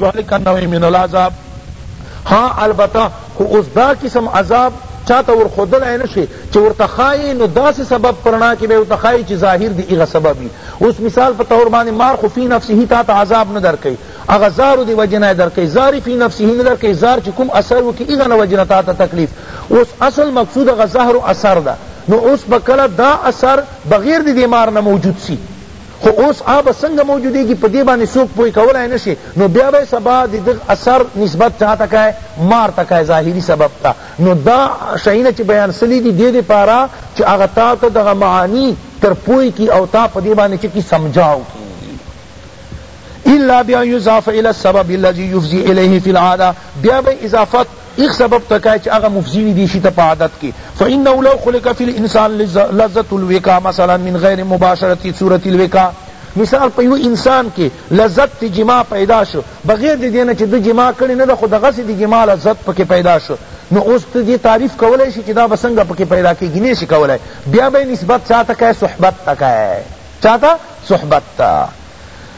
ذلک النوع من العذاب ها البته خو اوس دا قسم عذاب چاته ور خودلای نشي چې ورته خای نو داسې سبب پرنا کې به ورته خای چې ظاهر دی هغه سبب وي اوس مثال په تور باندې مار خو فی نفسه تا ته عذاب نه درکې هغه زارو دی وجنه درکې زار فی نفسه نه درکې زار چې کوم اثر وکي هغه نه وجنه تا ته تکلیف اوس اصل مقصود هغه زهر اثر ده نو اوس بکله دا اثر بغیر دی مار نه موجود سی خو اوس آب څنګه موجودیږي په دې باندې څوک پوه کولای نه شي نو بیا به سبا د دغه اثر نسبت چا ته کای مار ته کای ظاهري سبب ته نو دا شیونه چې بیان سوي دي دې لپاره چې هغه تا ته دغه معانی تر پوه کړي او تا په دې باندې څه کړي سمجاو کړي الا بان یضاف الی السبب الذی یفضی الیه فی العاده بیا به اضافت ايخ سبب ته کئ چه هغه مفضيني دي شي ته په عادت کي فانه لو خلق في الانسان لذة الوقاء مثلا من غير مباشرة صورة الوقاء مثال په يوه انسان کي لذت ته جماع پيدا شو بغير د دينه چه ده جماع کړي نه ده خو دغسي د جماع لذت پکي پيدا شو نو اوس ته دي تعريف کولي شي چه دا به څنګه پکي پيدا کيږي نه شي کولي بيا به نسبت چاته کئ صحبت ته کئ چاته صحبت ته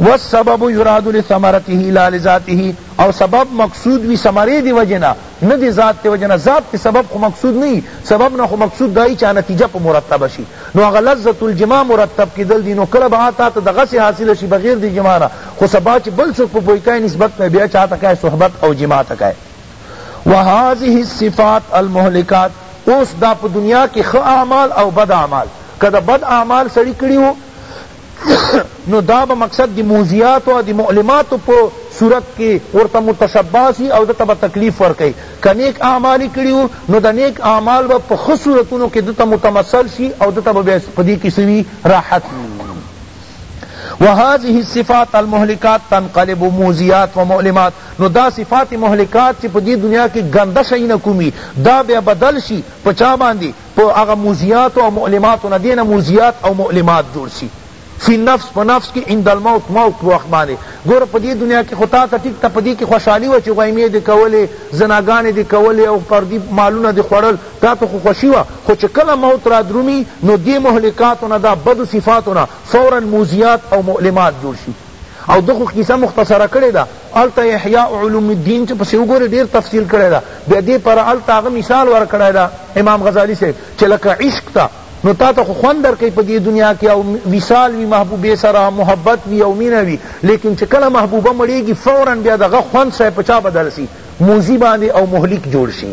والسبب یراد لثمرته لا لذاته او سبب مقصود وی ثمرې دی وجې نه نه دی ذات دی وجې نه ذات تی سبب خو مقصود نه یی سبب نه خو مقصود دا یی چا نتیجه په مرتبه شی نو هغه لذت الجماع مرتب کیدل دی نو کله به تاته دغسی حاصله شی بغیر دی جماع نه خو سبا چی بل څوک په پوی کای نسبت نه بیا چاته کای صحبت او جماع ته کای وهذه الصفات المهلکات اوس دا په دنیا کی ښه اعمال او بد اعمال که د بد اعمال سړی کړی وو نو دا به مقصد د موضیاتو او د معلماتو په صورت کی ورته متشبع سی او ده ته به تکلیف ورکوي که نیک اعمال یې کړي وو نو دا نیک اعمال به په ښه صورتونو کې ده ته متمثل شي او ده ته به بیا په دې کې څه وي راحت وي وهذه الصفات المهلکات تنقلب موزیات و معلمات نو دا صفات مهلکات چې په دې دنیا کې ګنده شیونه کومي دا بیا بدل شي په چا باندې په هغه موضیعاتو او مؤلماتو نه دینه موضیعات او مؤلمات جوړ سی فی النفس په نفس کی عند الموت موت په وخت باندې ګوره په دې دنیا کی خو تا ته ټیک ته په دې کی خوشحالی وه چی غویمې دې کولې زناګانې دې کولې او پردی مالونه دې خوړل تا ته خو خوشی وه خو چی کله موت را درومی نو دې مهلکاتو نه دا بدو صفاتو نه فورا موضیعات او مؤلمات جوړ شی او ده خو قصه مختصره کړی ده هلته احیاء علوم الدین چې پسې وګورې ډېر تفصیل کړی ده بیا دې پر هلته هغه مثال ورکړی ده امام غزالی صاحب چې لکه عشق ته نو تا ته خو خوند درکوي په دې دنیا کې او وصال وي محبوبې سره محبت وي او مینه وي لیکن چې کله محبوبه مړېږي فورا بیا دغه خوند صاحب په چا بدل سي موزي باندې او مهلک جوړ شي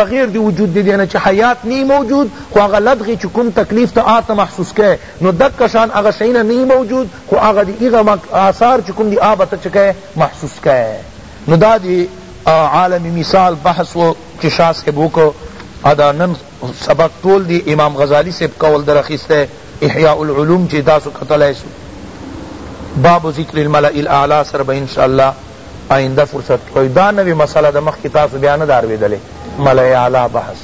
بغیر د وجود د دې نه چې حیات نه وي موجود خو هغه لدغې چې کوم تکلیف ته آ ته محسوس کړې نو دک شان هغه شیونه نه وي موجود خو هغه د هغه آثار چې کوم دي آ به ته چې کړې محسوس کړې نو دا د عالم مثال بحث و چې شاه صاحب وکړ ادا نن سبق ټول دی امام غزالی صاحب قول در اخیسته احیاء العلوم چې تاسو کتلای شو باب ذکر الملأ الاعلی سره به ان شاء الله آینده فرصت کی وای دا نوی مسله ده مخکی تاسو بیا نه ده ارویدلی ملع اعلی بحث.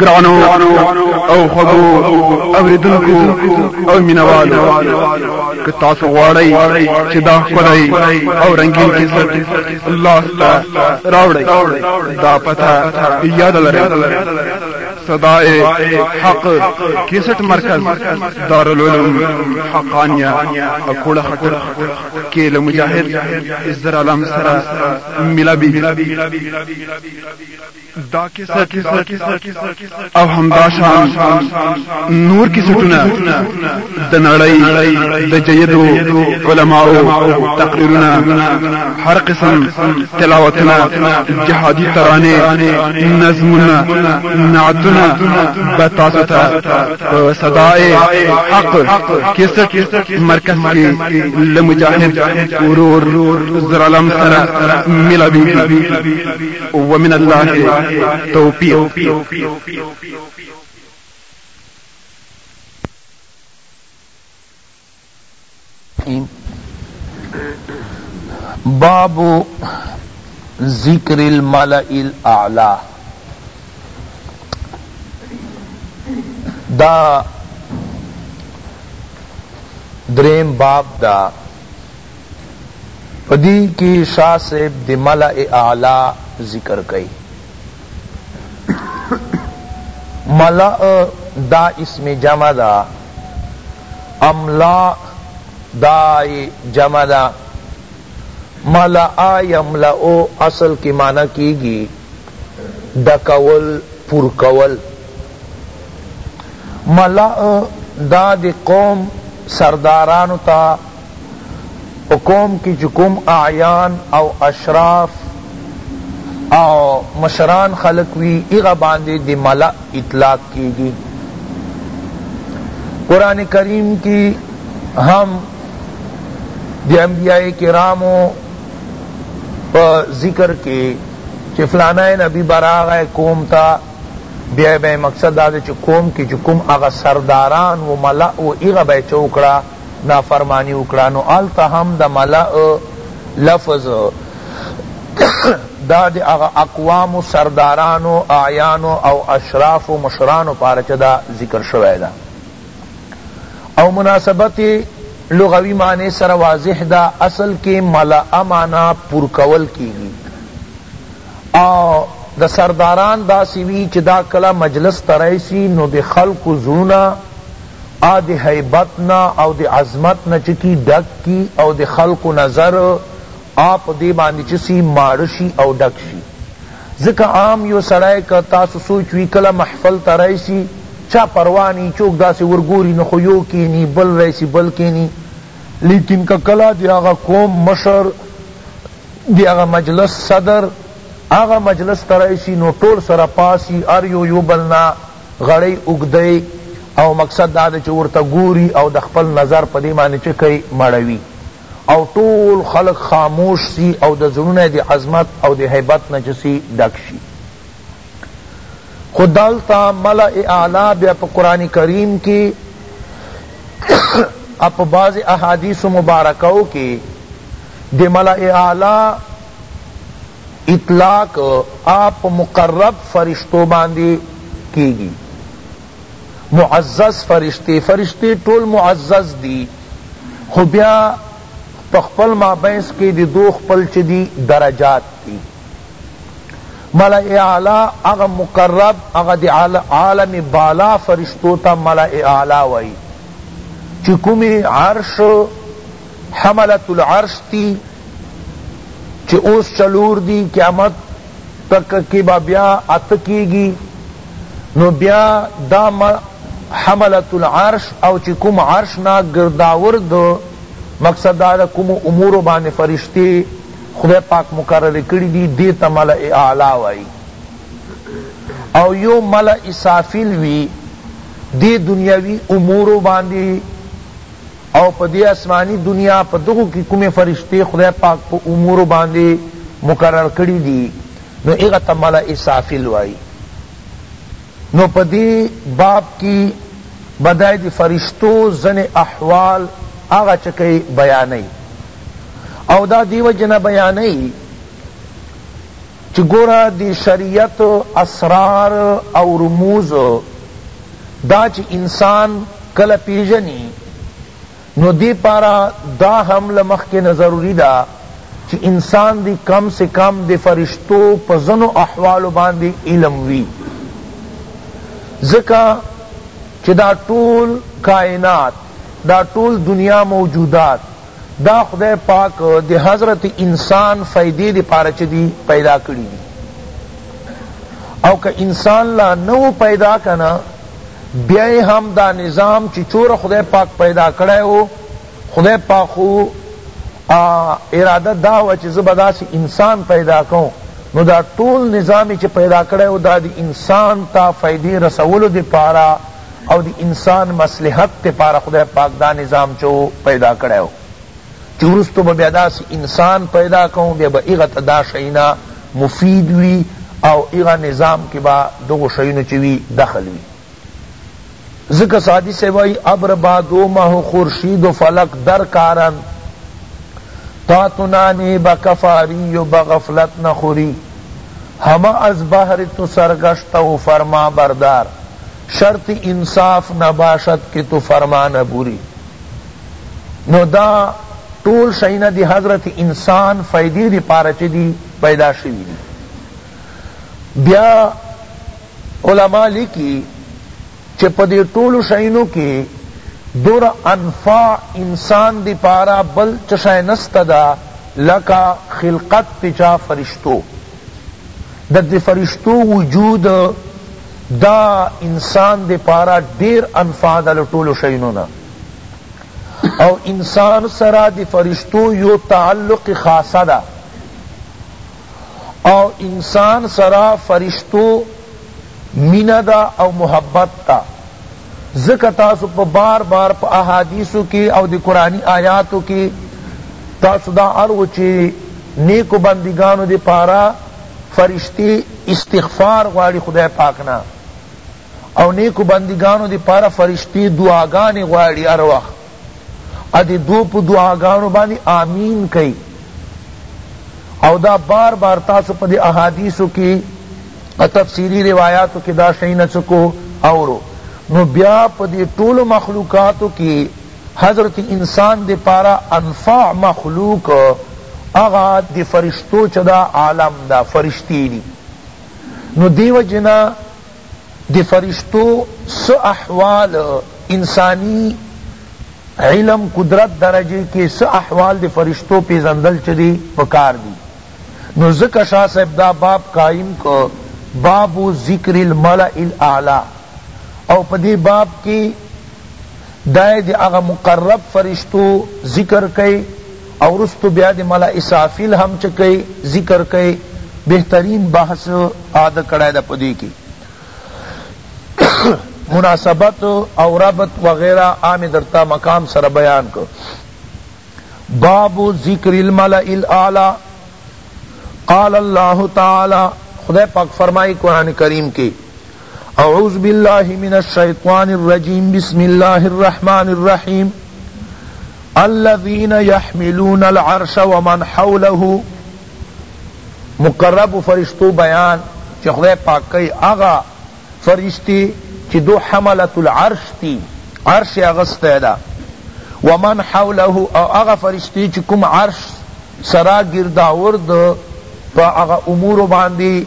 ګرانو او خوږو اوریدونکو او مینوالو که تاسو غواړئ چې دا ښکلی او رنګین کیسټ لاس ته راوړئ دا پته یاد لرئ صدائے حق کیسٹ مرکز دارالعلوم حقانیہ اکوڑا خطر کیل مجاہد ازدر علم سرا ملا بی دا کیسټ او همدا شان نور کیسټونه د نړۍ د جیدو علماو تقریرونه هر قسم تلاوتونه جهادي ترانه نظمونه نعتونه به تاسو ته په صداي حق کیسټ مرکز کې لمجاهد ورور زرالم سره ملاوي ومن الله توفیق باب ذکر الملأ الاعلا دا درین باب دا په دې کې شاه صاحب د ملأ اعلی ذکر کوي ملأ دا اسم جمع ده املاء دا جمع ده ملأ یملأ اصل کی معنی کیگی ڈکول پر کول ملأ دا دی قوم سردارانو تا په قوم کی چی کوم اعیان او اشراف او مشران خلق وی هغه باندی د ملأ اطلاق کیږی قرآن کریم کی هم د انبیاء کرامو په ذکر کی چی فلانا نبی براغه قوم تا بیا به مقصد دا چې قوم کې چې کوم هغه سرداران و ملأ و هغه به چوکړه نافرمانی وکړه نو هلته هم د ملأ لفظ دا د هغه اقوام سردارانو اعیانو او اشرافو مشرانو پاره چه دا ذکر شوی ده او مناسبت لغوی معنی سره واضح دا اصل کې ملأ معنی پر کول کیږي او د سرداران دا سوی چې دا کله مجلس ترایسی نو د خلق زړونه آ د هیبت نه او د عظمت نه چه کی ډک کی او د خلقو نظر آ په دی باندی چه سی ماړه شی او ډک شی ځکه عام یو سړی که تاسو سوچ وی کله محفل ته راشی چا پروا نی چوک داسی ورګوری نه خو یو کینی بل راشی بل کینی لیکن که کله د هغه قوم مشر د هغه مجلس صدر هغه مجلس ته راشی نو ټول سره پاسی هر یو یو بل نه غړی اوږدوی او مقصد دا دی چه ورته ګوری او د خپل نظر په دی باندی چه کئی مړوی او ټول خلق خاموش سی او د زړونه یې د عظمت او د هیبت نه چه سی ډک شی خو دلته ملأ اعلی بیا په قرآن کریم کی او په بعضی احادیث مبارکو کی د ملأ اعلی اطلاق آ په مقرب فرشتو باندی کیږی معزز فرشتی فرشتی ټول معزز دی خو بیا په خپل مابینس کی د دوئ خپل چه دی درجات دی ملأ اعلی هغه مقرب هغه د عالم بالا فرشتو ته ملأ اعلی وایی چه کومی عرش حملة العرش دی چی اوس څلور دی قیامت تک کی به بیا اته کیږی نو بیا دا حملة العرش او چی کوم عرش نه ګرداور ده مقصد دا ده کومو امورو باندی فرشتی خدای پاک مقرر کړی دی دی ته ملأ اعلی وایی او یو ملأ اسافیل وی دی دنیاوی امورو باندی او په دې اسماني دنیا په دغو کې کومې فرشتې خدای پاک په امورو باندې مقرر کړي دي نو هغه ته ملأ سافل وایي نو په دې باب کې به دی د فرشتو ځنې احوال هغه چکه بیانوي او دا دې وجې نه بیانوي چی ګوره د شریعت اسرار او رموز دا چی انسان کله پیژنی نو دی پاره دا هم له مخکی نه ضروری ده چی انسان دی کم سے کم د فرشتو په ځنو احوالو باندی علم وی ځکه چی دا ټول کاینات دا ټول دنیا موجودات دا خدای پاک د حضرت انسان فائدې د پاره چه دی پیدا کړی دی او که انسان لا نه و پیدا کنه بیا هم دا نظام چه چور خدای پاک پیدا کړی و خدای پاک خو اراده دا و چه زبا دا سی انسان پیدا کون نو دا ټول نظامی چه پیدا کړی و دا دی انسان تا فائدې رسولو دی پاره او د انسان مصلحت لپاره خدای پاک دا نظام چو پیدا کړی وو چی وروسته به بیا داسی انسان پیدا کوم بیا به هغه ته دا شیونه مفید وی او هغه نظام کی به دغو شیونو چی وی دخل وی ځکه سعدی صاحب وایی ابر باد و مه و خورشید و فلک در کارند تا تو نانی به کفاری و به غفلت نخوری همه از بهر تو سرگشته و فرمانبردار شرط انصاف نباشد که تو فرما نبوری نو دا ټول شینا دی حضرت انسان فیدی دی پارا چی دی پیدا شوی دی بیا علماء لکی چی پا دی ټول شینو کی دور انفع انسان دی پارا بل چشای نستا دا لکا خلقت تچا فرشتو دا دی فرشتو وجود دا انسان دی پارا ډیر انفع ده له ټولو شیونو نه او انسان سره د فرشتو یو تعلق خاصه ده او انسان سره فرشتو مینه ده او محبت ده ذکر تاسو پا بار بار پا احادیثو کی او دی قرآنی آیاتو کی تاسو دا عرو چی نیکو بندگانو دی پارا فرشتی استغفار غواړی خدای پاک نه او نیکو بندګانو دی پاره فرشتی دعاګانی غواړی هر وخت او دی دو په دعاګانو باندی آمین کئی او دا بار بار تاسو په دی احادیثو کی او تفسیری روایاتو کی دا شئی نه چکو اورو نو بیا په دی ټولو مخلوقاتو کی حضرت انسان دی پاره انفع مخلوق هغه دی فرشتو چه دا عالم دا فرشتی دی نو دیو جنا دی فرشتو سه احوال انسانی علم قدرت درجه کی سه احوال دی فرشتو پیژندل چه دی پکار دی نو ذکر شاہ صاحب دا باب قائم که باب ذکر الملأ الاعلی او پدی باب کی دای د هغه مقرب فرشتو ذکر کړي او وروسته بیا د ملا اسرافیل هم چه کړي ذکر کړي بهترین بحث آده کړای ده پدی کی مناسبت او ربط وغیرہ آمی درتا مقام سر بیان کو باب ذکر الملع الاعلی قال اللہ تعالی خدای پاک فرمائی قرآن کریم کی اعوذ باللہ من الشیطان الرجیم بسم اللہ الرحمن الرحیم الذین یحملون العرش ومن حوله مقرب فرشتو بیان چه خدای پاک کئی اغا فرشتی چه دو حملت العرش تی عرش اغسته ده ومن حوله او هغه فرشتي چې کوم عرش سرا گرداورد په هغه امور باندې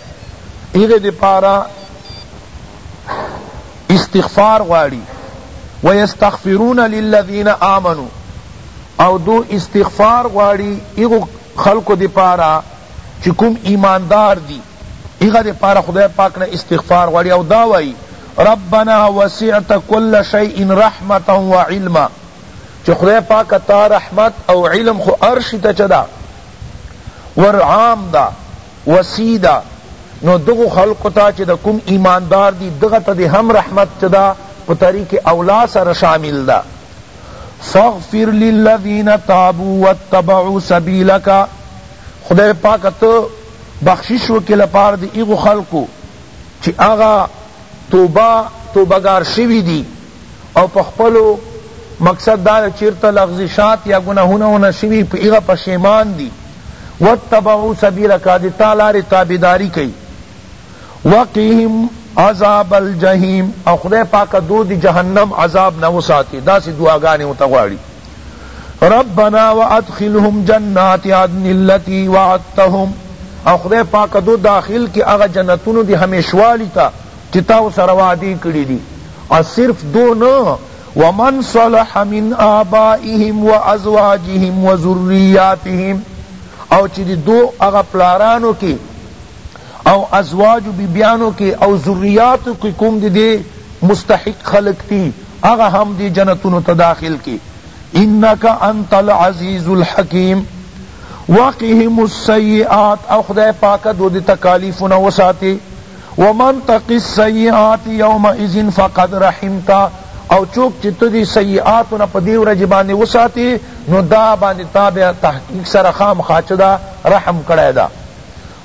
هغه دپاره استغفار غواړي ويستغفرون للذين آمنوا او دو استغفار غواړي هغو خلقو دپاره چی کوم ایماندار دی هغه دپاره خدای پاک نه استغفار غواړي او دا وایی ربنا وسعت کل شیء رحمتا وعلما چی خدای پاک تا رحمت او علم خو ارشی تا چدا ور عام دا وسیده نو دغو خلقو ته چه د کوم ایماندار دی دغه ته دی هم رحمت چه دا په طریق اولی سره شامل ده فاغفر للذین تابوا واتبعوا سبیلک خدای پاکه ته بخشش وکړه لپاره د هغو خلقو چه هغه توبه توبه ګار شوی دی او په خپلو مقصد دا ده چیرته لغزشات یا ګناهونه ونه شوی په هغه پښیمان دی واتبعوا سبیلک او د تا لاری تابعداری کوي وقیهم عذاب الجحیم او خدای پاک دو دی جهنم عذاب نه وساتی داسی دعاګانی ورته غواړي ربنا وادخلهم جنات عدن التی وعدتهم او خدای پاک دو داخل که هغه جنتونو دی همیشوالی تا چی تا ورسره وعدی کړی دی او صرف دو نه ومن صلح من آبائهم وازواجهم وذریاتهم او چی دی دو هغه پلارانو کی او ازواجو بیبیانو کی او ذریاتو کی کوم دی دی مستحق خلق تی هغه هم دې جنتونو ته داخل کړي انک انت العزیز الحکیم وقهم السیئات او خدای پاک دو دی تکالیف نه وساتی ومن تق السیئات یومئذ فقد رحمته او چوک چی تو دی سیئات نه پدی ورځ باندې وساتی نو دا باندې تا بیا تحقیق سره خام خاچدا رحم کړی دا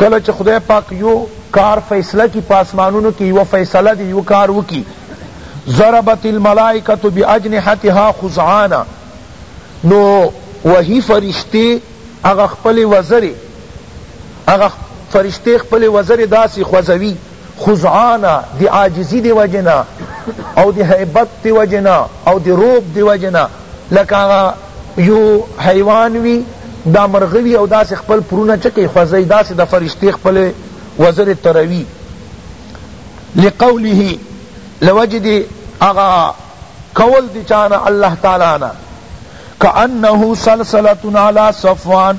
کله چه خدای پاک یو کار فیصله کی په آسمانونو کی یوه فیصله دی یو کار وکی ضربت الملائکة باجنحتها خضعانا نو وهی فرشتی هغه خپلی وزری هغه فرشتی خپلی وزری داسی خوځوی خضعانه د عاجزی دی وجه نه او د هیبت دی وجه نه او د رعب دی وجه نه لکه هغه یو حیوان وی دا مرغه وی او داسی خپل پرونه چه کئی خوځی داسی دا فرشتی خپل وزری تروی لقوله لوجه دی هغه قول دی چا نه الله تعالی نه کأنه سلسلة علی صفوان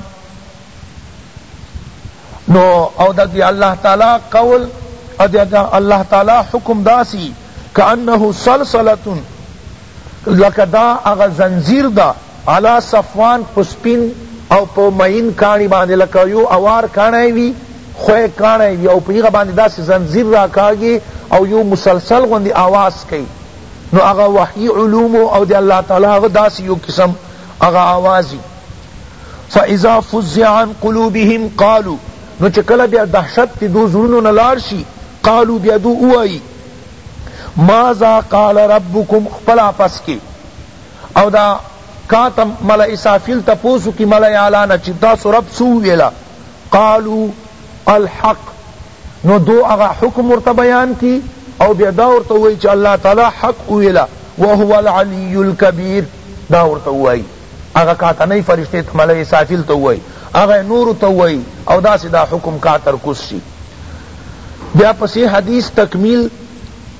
نو او د دی الله تعالی قول او د الله تعالی حکم داسی کانه سلسلة لکه دا اغا زنزیر دا علی صفوان پسپین او په معین کانی باندې لکه یو اوار کانی وی خوی کانی وی او پیغه باندې داس زنجیر را کاږي او یو مسلسل غوندی آواز کوي نو هغه وحی علوم او دی الله تعالی هغه داس یو قسم هغه آوازی فاذا فزع عن قلوبهم قالو نو چه کله بیا دهشت تی دو زړونو نه لاړ شی قالو بیا دو ووایی ماذا قال ربکم خپل آپس کی او دا کاته ملأ اسافیل تپوس کی ملأ اعلی نه چه تاسو رب څه وویلا قالو الحق نو دو هغه حکم ورته بیان کی او بیا دا ورته ووایی چه الله تعالی حق وویلا وهو العلی الکبیر دا ورته ووایی هغه کاتنۍ فرشتې ته ملئ اسرافیل ته ووایي هغه یې نورو ته ووایي او داسې دا حکم کاتر کوز شي بیا پسې حدیث تکمیل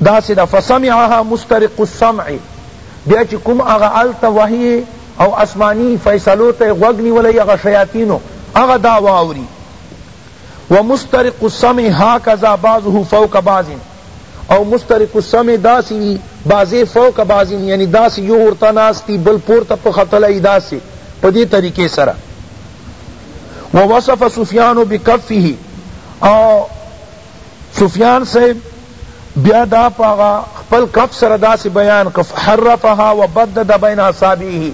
داسې دا فسمعها مسترق السمع بیا چې کوم هغه هلته وحی او آسمانی فیصلو ته غوږ نیولی هغه شیاطینو هغه دا واوري ومسترق السمع هکذا بعضه فوق بعض او مسترق السمع داسی وی بعضی فوق بعض یعنی داسی یو ورته ناست دی بل پورته په ختلی وی داسی په دی طریقی سره ووصف سفیان بکفه او سفیان صاحب بیا دا په هغه خپل کف سره داسی بیان کړ فحرفها وبدد بین اصابعه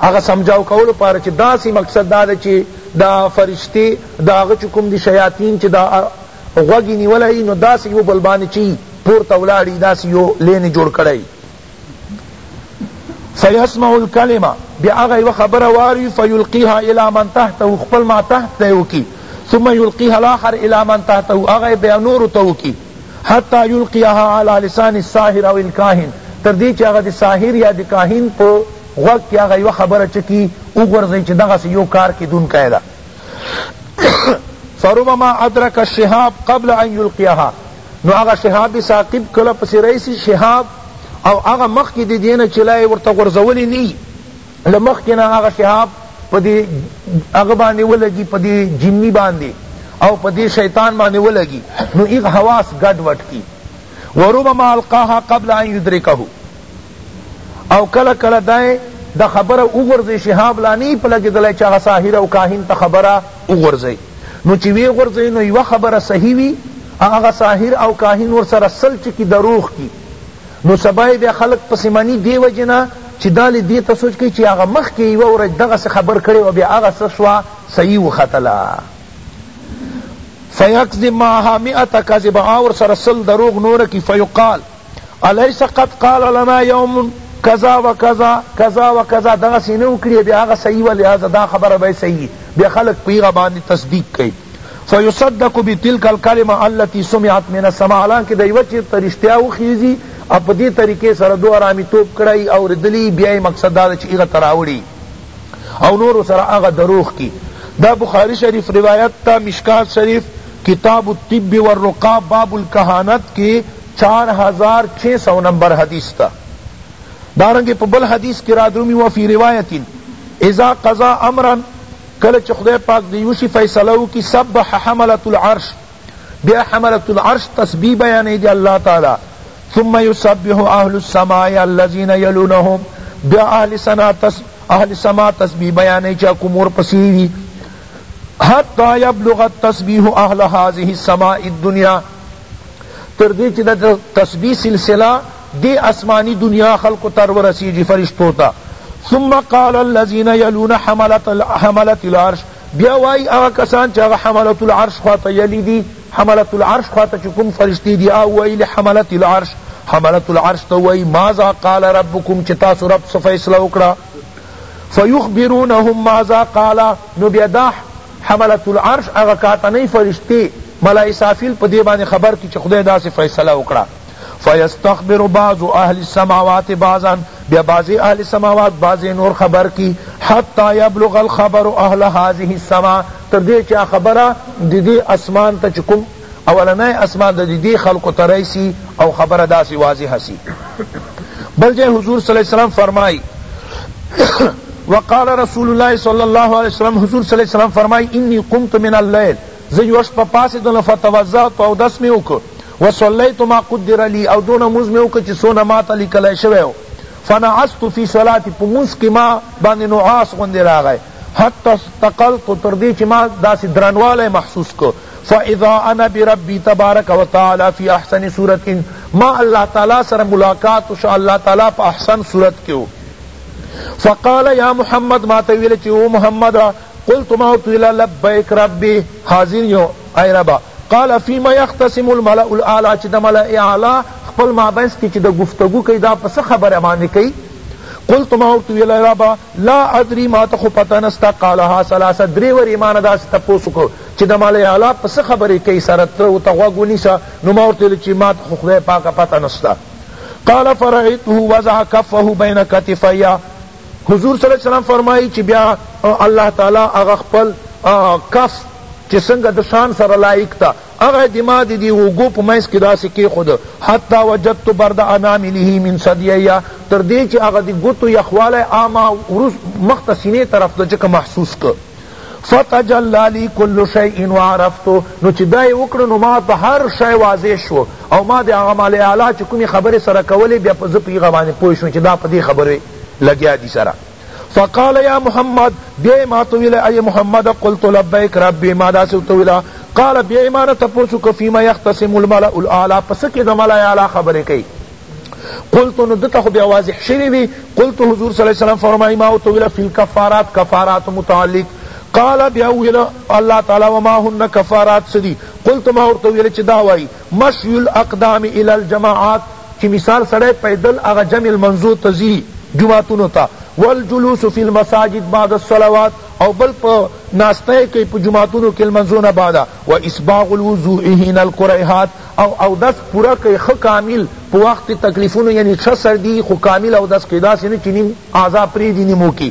هغه سمجاو کولو پاره چی داسی مقصد دا ده چی دا فرشته دا هغه چی کوم دی شیاطین چی دا غوږ یې نیولی ای نو داسې یو بل باندې چی پورته ولاړ ای داسې یو لینې جوړ کړی ای فیسمع الکلمه بیا هغه یوه خبره واروي فیلقیها الی من تحته خپل ما تحت ته وکړي ثم یلقیها الاخر الی من تحته هغه بیا نورو ته وکړي حتی یلقیها علی لسان الساحر او الکاهن تر دې چې هغه د ساحر یا د کاهن په غوږ کې هغه یوه خبره چکی وغورځوي چې دغسې یو کار کېدونکی ده فربما ادرک الشهاب قبل ان یلقیها نو هغه شهاب ثاقب کله پسې رئیسی شهاب او هغه مخکې د دې نه چې لا یې ورته غورځولی نه وي له مخکې نه هغه شهاب په دې هغه باندې ولګي په دې جني باندې او په دې شیطان باندې ولګي نو هغه حواس ګډ وډ کی وربما القاها قبل ان یدرکه او کله کله دا د خبره وغورځوي شهاب لا نه وي په لګېدلی چې هغه ساحر او کاهن ته خبره وغورځوي نو چې ویې غورځوي نو یوه خبره صحیح وي او هغه ساحر او کاهن ورسره سل چې کي دروغ کي نو سبا یې بیا خلک پسې مني دې وجې نه چې دا لې دې ته سوچ کوي چې هغه مخکې یوه ورځ دغسې خبر کړی و بیا هغه څه شوه صحیح وختله فیکذب معها مئة کذبه او ورسره سل دروغ نور کي فیقال الیس قد قال لنا یوم کذا و کذا کذا و کذا دغه سینه وکړي بیا هغه صحیح و لہذا دا خبره به صحیح بیا خلق پیغه باندې تصدیق کوي فیصدق بتلک الکلمه التي سمعت من السماء الان کې دوی وچ ترشتیا و خیزي اپ دې طریقې سره دوه رامی توپ کړای او ردلی بیا مقصد دا چې هغه تراوړي او نور سره هغه دروغ کی دا بخاری شریف روایت تا مشکات شریف کتاب الطب والرقاب باب الکهانت کی چار هزار چھ سو نمبر حدیث ته دارنګه په بل حدیث کی رادرومی وفی روایت اذا قضا امرا کله چه خدای پاک د یوشی فیصله وکی سبح حملة العرش بیا حملة العرش تسبیح بیانی دی الله تعالی ثم یسبح اهل السماء الذین یلونهم بیا اهل سنا اهل سما تسبیح بیانی چا کوم ور پسی وی حتی یبلغ التسبیح اهل هذه السماء الدنیا تر دې چې د تسبیح سلسله دې آسماني دنیا خلقو ته ورسیږي فرشتو ته ثم قال الذين يلون حملت حملت العرش بیا وای هغه کسان چې هغه حملت العرش خواته یلی دي حملت العرش خواته چې کوم فرشتي دي او ویل حملت العرش حملت العرش ته وای ماذا قال ربكم چې تاسو رب څه فیصله وکړه فیخبرونهم ماذا قال نو بیا دا حملة العرش هغه کاتنۍ فرشتې ملا اسرافیل په دې باندې خبر کړي چې خدای داسې فیصله وکړه فیستخبر بعض اهل السماوات بعضا بیا بعضې اهل سماوات بعضې نور خبر کړي حتی یبلغ الخبر اهل هذه السماء تر دې چې خبره د دې اسمان ته چې کوم اولنی اسمان د دې خلقو ته رسی او خبره داسی واضحه سی بل ځای حضور صلی الله علیه وسلم فرمائی وقال رسول الله صلی الله علیه وسلم حضور صلی الله علیه وسلم فرمائی انی قمت من اللیل زه یوه شپه پاڅېدلم فتوضأت اودس مې وکړ وصلیت ما قدر لی او دونه لمونځ مې وکړ چې څونه ماته لیکلی شوی و فنعست فی صلاتی په لمونځ کې ما باندې نعاس غوندې راغی حتی استقلت تر دې چې ما داسې درنوالی محسوس کړ فاذا انا بربی تبارک وتعالی فی احسن صورت ما الله تعالی سره ملاقات وشو الله تعالی په احسن صورت کی وو فقال یا محمد ما ته ویل چې او محمد قلت ما ورته ویل لبیک ربی حاضر یو ای ربا قال فيما يختصم الملأ الاعلى چې د ملأ اعلی خپل مابینس کې چې د گفتگو کوي دا پس خبره باندې کوي قلت ما ورته ویل ربا لا ادري ماته خو پته نسته قالها ثلاثه درې ورې مانه داسې تپوس وکړ چې د ملای اعلی په څه خبرې کوي سره ته ورته غوږ ونیسه نو ما ورته وویل چې ماته خو خدای پاکه پته نسته قال فرأیته وضع کفه بین کتفی حضور صلی الله علیه وسلم فرمایي چې بیا الله تعالی هغه خپل کف چې څنګه د شان سره لایق ده هغه دماغ د دې اوږو په منځ کښې داسې کېښود، حتی وجدت برد انامله من ثدیی، تر دې چې هغه د ګوتو یخوالی آ ما مخ ته سینې طرف ته چکه محسوس کړ. فتجلی لی کل شیء وعرفت، نو چې دا یې وکړه نو ما ته هر شی واضح شو او ما د هغه ملأ اعلی چې کومې خبرې سره کولې بیا زه په هغه باندې پوه شوم چې دا په دې خبرې لګیا دي سره. فقال يا محمد بیا یې ماته وویل ای محمده قلت لبیک ربی ما داسې ورته وویل قال بیا یې مانه تپوس وکړ فیما یختصم الملأ الاعلی په څه کې د ملأ اعلی خبرې کوي قلت نو دته خو بیا واضح شوی وی قلت حضور صلی الله علیه وسلم فرمای ما او تویل فی الکفارات کفارات متعلق قال بیا ویل الله تعالی وما هن کفارات سدی قلت ما اور تویل چې دا وای مشی الاقدام الی الجماعات چی مثال سړی پیدل هغه جمع لمانځو ته ځی جماعتونو ته والجلوس فی المساجد بعد الصلوات او بل په ناسته کئ په جماعتونو کی لمانځو نه بعد واسباغ الوضوء حین الکریهات او اودس پوره کئ ښه کامل په وخت تکلیفونو یعنی ښه سردی خو کامل اودس کئ داسی نه چی نیم اعضاء پریږدی نیمو کی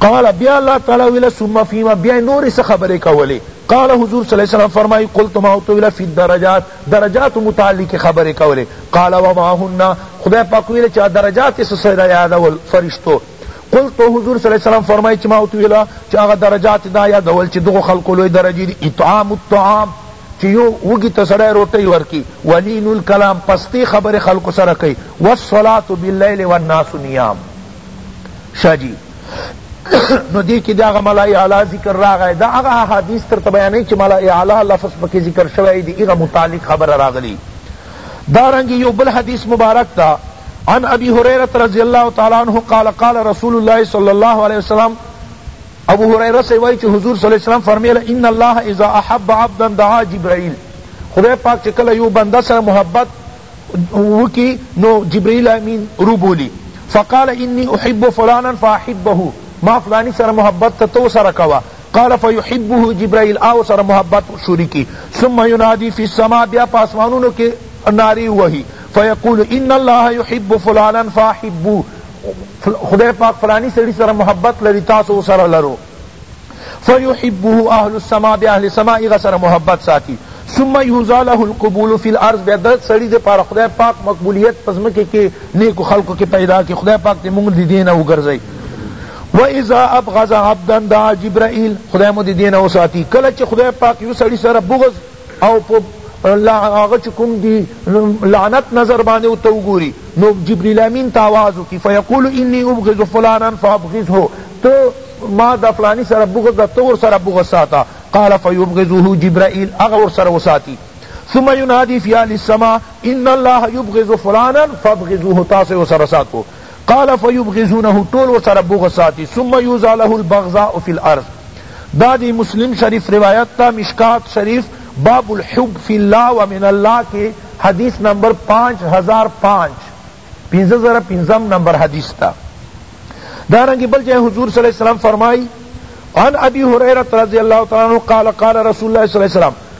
قال بیا الله تعالی ویل ثم فیما بیا نوری سه خبری کولی قال حضور صلی الله علیه وسلم فرمای قلت ما تو ویل فی الدرجات درجات متعلق خبری کولی قال وما هن خدای پاک ویل چا درجات سه سره یادول فرشتو قلت تو حضور صلی الله علیه وسلم فرمای چې ما تو ویل چې هغه درجات دا یادول چې دغه خلق لوی درجه دي اطعام الطعام چې یو وګی ته سړی روټۍ ورکی ولین الکلام پستی خبر خلق سره کوي والصلاة باللیل والناس نیام شاجی نو دی کی دا ملا اعلی ذکر راغی دا هغه احادیث ترته بیانې چې ملا اعلی لفظ پکې ذکر شوی دی هغه متعلق خبر راغلی دارنګ یو بل حدیث مبارک تا عن ابي هريره رضی الله تعالی عنہ قال قال رسول الله صلی الله علیه وسلم ابو هريره سے وای چې حضور صلی الله علیه وسلم فرمایله ان الله اذا احب عبدا دعا جبرائیل خدای پاک چې کله یو بنده سره محبت وکی نو جبرائیل امین رو بولی فقال انی احب فلانا فاحبه ما فلانی سره محبت ته تو سره کوا قال فیحبه جبرائیل آو سره محبت شروع کی ثم ینادی فی السماء بیا په اسمانونو کی ناری وهی فیقول ان الله یحب فلانا فاحبو خدای پاک فلانی سړی سره محبت لری تاسو سره لرو فیحبه اهل السماء بیا اهل سماء هغه سره محبت ساتی ثم یوزا له القبول فی الارض بیا د سړی د پاره خدای پاک مقبولیت پزمکه کې نیکو خلقو کې پیدا کې خدای پاک ته مونږ دین او ګرځي و اذا ابغض عبدا دعا جبرائیل خدای مو دین او ساتی کله چې خدای پاک یو سړی سره بغض او په هغه چې کوم دي لعنت نظر باندې ورته وګوري نو جبريل امين ته آواز وکړي فيقول اني ابغض فلانا فابغضه ته ما د فلاني سره بغض ده ته ورسره بغض ساته قال فيبغضه جبرائيل هغه ورسره وساتي ثم ينادي في اهل السماء ان الله يبغض فلانا فابغضوه تاسو سره ساتو قال فیبغضونه ټول ورسره بغض ساتی ثم یوضع له البغضاء فی الارض دا دی مسلم شریف روایت تا مشکوة شریف باب الحب فی اللہ و من اللہ کی حدیث نمبر پانچ ہزار پانچ پنزہ زر پنزم نمبر حدیث تا دارنگی بل جائے حضور صلی اللہ علیہ وسلم فرمائی عن ابی حریرت رضی اللہ تعالی عنہ قال قال رسول اللہ صلی اللہ علیہ وسلم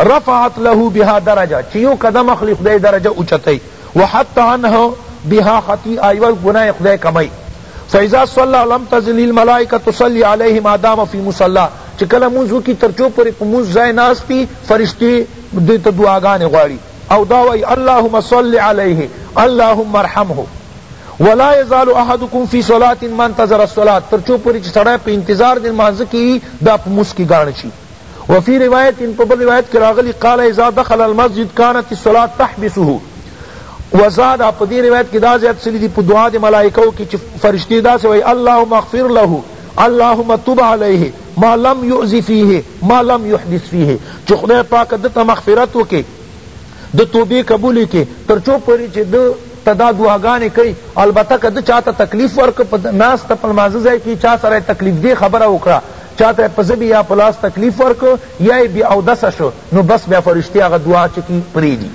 رفعت له بها درجه چی یو قدم اخلی خدای درجه اوچتای وحط عنه بها خطیئه یو گناه خدای کمای فاذا صلی لم تزل الملائکه تصلی علیه ما دام فی مصلی چی کله مونز وکی تر چو پوری په مونز ځای ناست وی فرشتی دی ته دعاګانې غواړي او دا وای اللهم صل علیه اللهم ارحمه ولا یزال احدکم فی صلاة ما انتظر الصلاة تر چو پوری چی سړی په انتظار د لمانځه کی دا په مونز کی ګاڼه شي وفی روایت په بل روایت کی راغلی قال اذا دخل المسجد کانت الصلاة تحبسه وزاد په دی روایت کی دا زیات سلی دی په دعا دی ملائکو کی چی فرشتی دا سی وی اللهم اغفر له اللهم تب علیه ما لم یؤذ فیه ما لم یحدث فیه چی خدای پاک دته مغفرت وکی د توبې قبولې کې تر څو پورې چې ده ته دا دعاګانې کوي البته که ده چاته تکلیف ورکړ په ناسته په لمانځه ځای کې چا سره یې تکلیف دې خبره وکړه چاته یې په ژبې یا په لاس تکلیف ورکړ یا یې بې اودسه شو نو بس بیا فرشتې هغه دعا چې کوي پرېږدي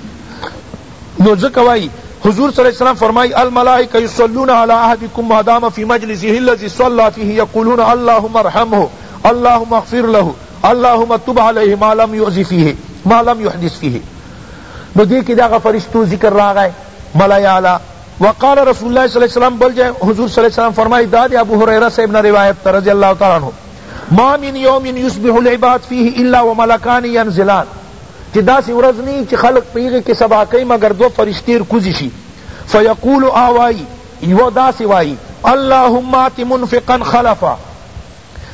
نو ځکه وايي حضور صلی الله علیه وسلم فرمائی الملائکہ یصلون علی احدکم ما دام فی مجلسه الذی صلی فیه یقولون اللهم ارحمه اللهم اغفر له اللهم تب علیه ما لم یعذ فیه ما لم یحدث فیه نو دې کې دغه فرشتو ذکر راغی ملای اعلی وقال رسول الله صلی الله علیه وسلم بل جائے حضور صلی اللہ علیہ وسلم فرمائی داد ابو حریرہ صاحب نے روایت تا رضی اللہ تعالی عنہ ما من یوم یصبح العباد فیه الا وملکان ينزلان چی دا سی ورز نہیں چی خلق پیغی کے سبا کئی مگر دو فرشتیر کوزی شی فیقول آوائی یو دا سی وائی اللہم آت منفقا خلفا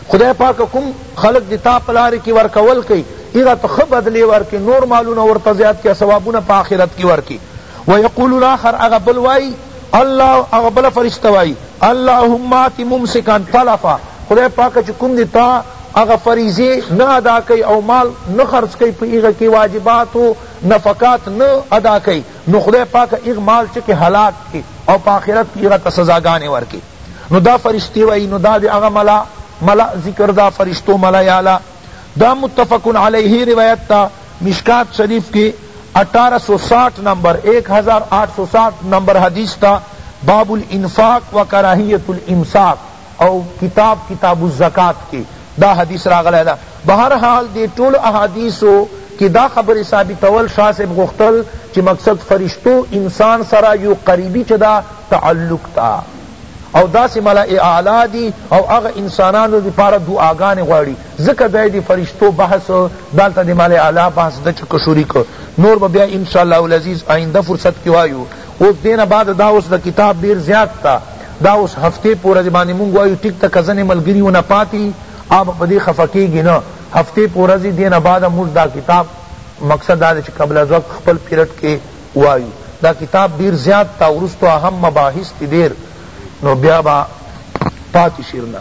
خدای پاکه کوم خلق دی تا په لار کی ورکول کړي هغه ته ښه بدلې ورکړي نور مالونه ورته زیات کړي ثوابونه په آخرت کی ورکړي ویقول الاخر هغه بل وایي الله هغه بل فرشته وایي اللهم آت ممسکا تلفا خدای پاکه چې کوم دی تا هغه فریضې نه ادا کوي او مال نه خرڅ کوي په هغه کې واجبات او نفقات نه ادا کوي نو خدای پاکه هغه مال چې هلاک کړي او په آخرت کې هغه ته سزاګانې ورکړي نو دا فرشتی وایی نو دا دی هغه ملا ملا ذکر دا فرشتو ملا یالا دا متفق علیه روایت تا مشکات شریف کی اٹھارہ سو ساٹھ نمبر ایک ہزار آٹھ سو ساٹھ نمبر حدیث تا باب الانفاق وکراہیت الامساک او کتاب کتاب الزکوة کی دا حدیث راغلی ده بهر حال دی ټولو احادیثو کی دا خبری ثابتول شاه صاحب غوښتل چی مقصد فرشتو انسان سره یو قریبی چه ده تعلق ده او داسی ملائ اعلی دی او هغه انسانانو دی پاره دعاګانی غواړی ځکه دی دی فرشتو بحث دالته دی ملائ اعلی بحث ده چه کشوری که نور به بیا انشاءاللہ العزیز آئنده فرصت کی وایو اوس دې نه بعد دا اوس د کتاب ډېر زیات ته دا اوس هفتې په ورځې باندې مونږ وایو ټیک ته که ځنې ملګري ونه پاتې هغه به په دې خفه کېږي نه هفتې په ورځې دې نه بعد مونږ دا کتاب مقصد دا دی چې قبل از وقت خپل پیرډ کې وایو دا کتاب ډېر زیات ته وروسته اهم مباحث ترې ډېر نو بیا به پاتې شي نه